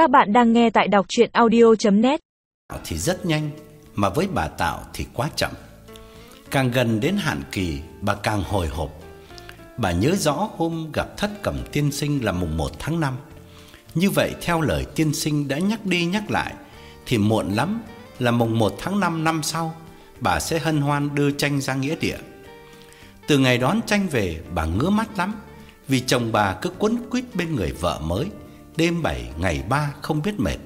Các bạn đang nghe tại đọc chuyện audio.net Thì rất nhanh, Mà với bà Tạo thì quá chậm. Càng gần đến hạn kỳ, Bà càng hồi hộp. Bà nhớ rõ hôm gặp thất cẩm tiên sinh là mùng 1 tháng 5 Như vậy, theo lời tiên sinh đã nhắc đi nhắc lại, Thì muộn lắm là mùng 1 tháng 5 năm sau, Bà sẽ hân hoan đưa tranh ra nghĩa địa. Từ ngày đón tranh về, bà ngứa mắt lắm, Vì chồng bà cứ quấn quýt bên người vợ mới. Đêm bảy, ngày ba, không biết mệt.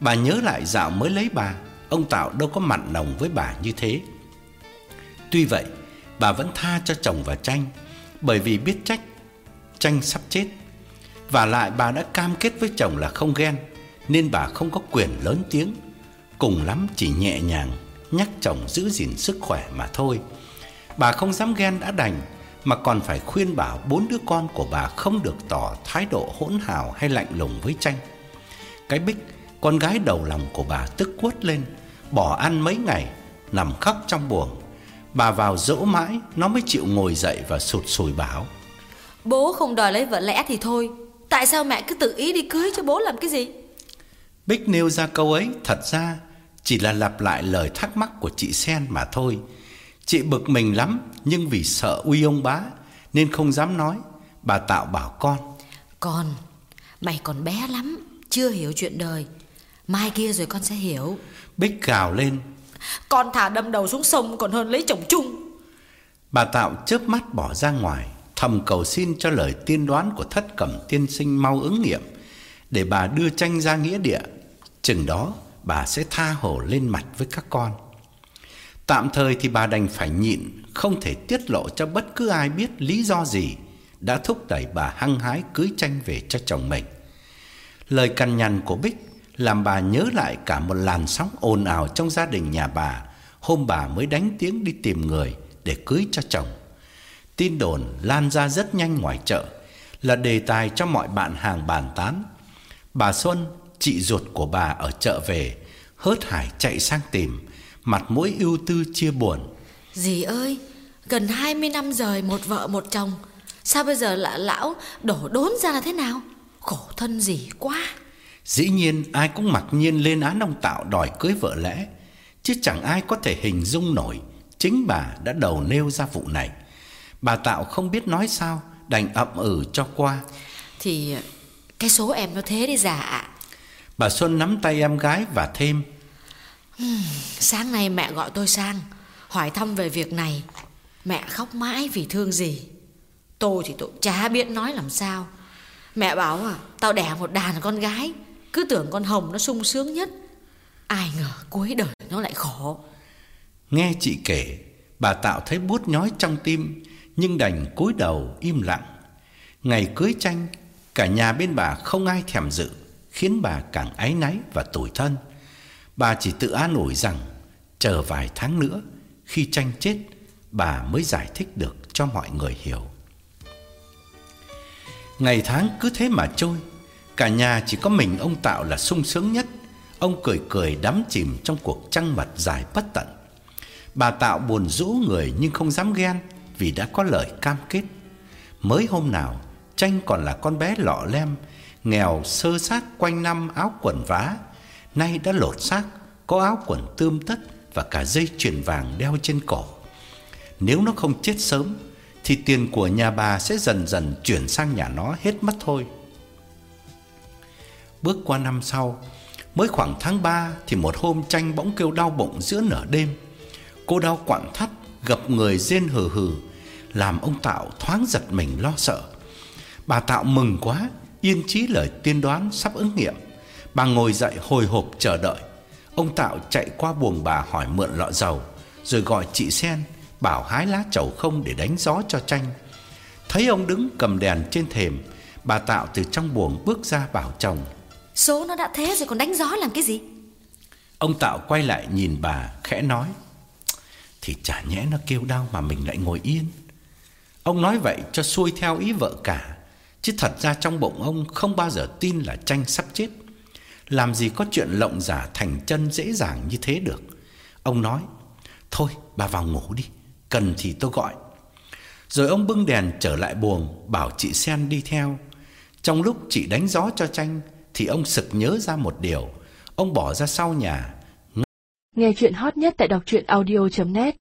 Bà nhớ lại dạo mới lấy bà, Ông Tạo đâu có mặn nồng với bà như thế. Tuy vậy, Bà vẫn tha cho chồng và tranh Bởi vì biết trách Tranh sắp chết. Và lại bà đã cam kết với chồng là không ghen, Nên bà không có quyền lớn tiếng. Cùng lắm chỉ nhẹ nhàng Nhắc chồng giữ gìn sức khỏe mà thôi. Bà không dám ghen đã đành mà còn phải khuyên bảo bốn đứa con của bà không được tỏ thái độ hỗn hào hay lạnh lùng với tranh. Cái Bích, con gái đầu lòng của bà tức quất lên, bỏ ăn mấy ngày, nằm khóc trong buồng. Bà vào dỗ mãi, nó mới chịu ngồi dậy và sụt sùi bảo. Bố không đòi lấy vợ lẽ thì thôi, tại sao mẹ cứ tự ý đi cưới cho bố làm cái gì? Bích nêu ra câu ấy thật ra chỉ là lặp lại lời thắc mắc của chị Sen mà thôi. Chị bực mình lắm nhưng vì sợ uy ông bá nên không dám nói. Bà Tạo bảo con. Con, mày còn bé lắm, chưa hiểu chuyện đời. Mai kia rồi con sẽ hiểu. Bích gào lên. Con thả đâm đầu xuống sông còn hơn lấy chồng chung. Bà Tạo chớp mắt bỏ ra ngoài, thầm cầu xin cho lời tiên đoán của thất cẩm tiên sinh mau ứng nghiệm để bà đưa tranh ra nghĩa địa. Chừng đó bà sẽ tha hồ lên mặt với các con. Tạm thời thì bà đành phải nhịn, không thể tiết lộ cho bất cứ ai biết lý do gì đã thúc đẩy bà hăng hái cưới tranh về cho chồng mình. Lời cằn nhằn của Bích làm bà nhớ lại cả một làn sóng ồn ào trong gia đình nhà bà hôm bà mới đánh tiếng đi tìm người để cưới cho chồng. Tin đồn lan ra rất nhanh ngoài chợ, là đề tài cho mọi bạn hàng bàn tán. Bà Xuân, chị ruột của bà ở chợ về, hớt hải chạy sang tìm, mặt mũi ưu tư chia buồn. Dì ơi, gần 20 năm rời một vợ một chồng, sao bây giờ lại lão đổ đốn ra là thế nào? Khổ thân gì quá. Dĩ nhiên ai cũng mặc nhiên lên án ông Tạo đòi cưới vợ lẽ, chứ chẳng ai có thể hình dung nổi chính bà đã đầu nêu ra vụ này. Bà Tạo không biết nói sao, đành ậm ừ cho qua. Thì cái số em nó thế đi già ạ. Bà Xuân nắm tay em gái và thêm. Sáng nay mẹ gọi tôi sang, Hỏi thăm về việc này. Mẹ khóc mãi vì thương gì? Tôi thì tôi chả biết nói làm sao. Mẹ bảo à Tao đẻ một đàn con gái, Cứ tưởng con Hồng nó sung sướng nhất. Ai ngờ cuối đời nó lại khổ. Nghe chị kể, Bà Tạo thấy bút nhói trong tim, Nhưng đành cúi đầu im lặng. Ngày cưới tranh, Cả nhà bên bà không ai thèm dự, Khiến bà càng áy náy và tủi thân. Bà chỉ tự an ủi rằng chờ vài tháng nữa khi tranh chết bà mới giải thích được cho mọi người hiểu. Ngày tháng cứ thế mà trôi, cả nhà chỉ có mình ông Tạo là sung sướng nhất. Ông cười cười đắm chìm trong cuộc trăng mật dài bất tận. Bà Tạo buồn rũ người nhưng không dám ghen vì đã có lời cam kết. Mới hôm nào, tranh còn là con bé lọ lem, nghèo sơ sát quanh năm áo quần vá, nay đã lột xác, có áo quần tươm tất và cả dây chuyền vàng đeo trên cổ. Nếu nó không chết sớm thì tiền của nhà bà sẽ dần dần chuyển sang nhà nó hết mất thôi. Bước qua năm sau, mới khoảng tháng 3 thì một hôm tranh bỗng kêu đau bụng giữa nửa đêm. Cô đau quặn thắt, gặp người rên hừ hừ, làm ông Tạo thoáng giật mình lo sợ. Bà Tạo mừng quá, yên chí lời tiên đoán sắp ứng nghiệm. Bà ngồi dậy hồi hộp chờ đợi. Ông Tạo chạy qua buồng bà hỏi mượn lọ dầu, rồi gọi chị Sen bảo hái lá chầu không để đánh gió cho tranh. Thấy ông đứng cầm đèn trên thềm, bà Tạo từ trong buồng bước ra bảo chồng. Số nó đã thế rồi còn đánh gió làm cái gì? Ông Tạo quay lại nhìn bà khẽ nói. Thì chả nhẽ nó kêu đau mà mình lại ngồi yên. Ông nói vậy cho xuôi theo ý vợ cả, chứ thật ra trong bụng ông không bao giờ tin là tranh sắp chết. Làm gì có chuyện lộng giả thành chân dễ dàng như thế được. Ông nói Thôi bà vào ngủ đi Cần thì tôi gọi. Rồi ông bưng đèn trở lại buồng Bảo chị Sen đi theo. Trong lúc chị đánh gió cho tranh thì ông sực nhớ ra một điều. Ông bỏ ra sau nhà, Nghe chuyện hot nhất tại đọc truyện audio.net